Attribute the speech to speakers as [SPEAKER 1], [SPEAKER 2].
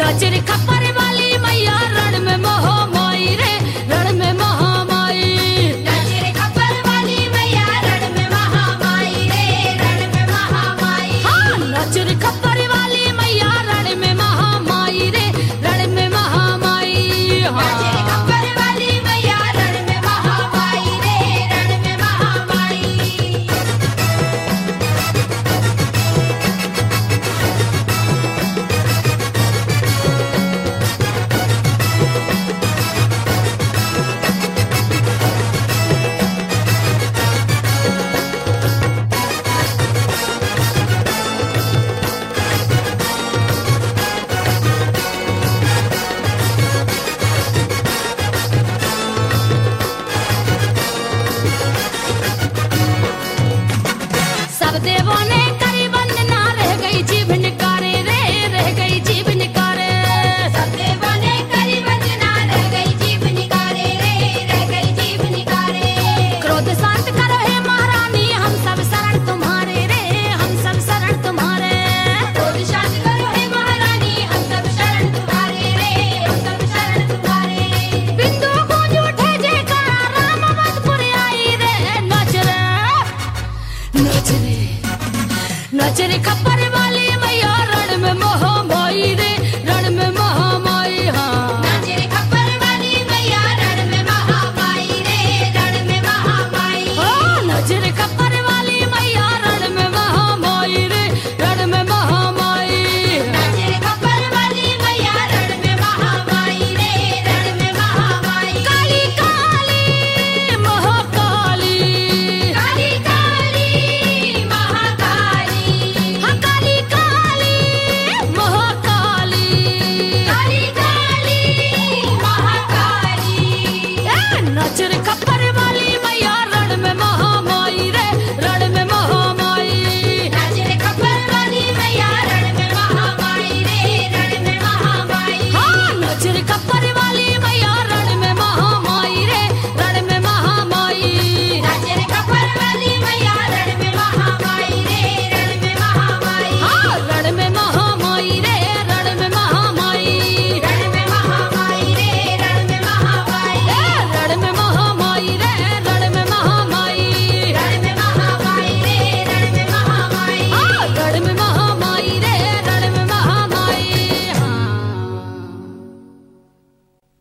[SPEAKER 1] नजर खपर मा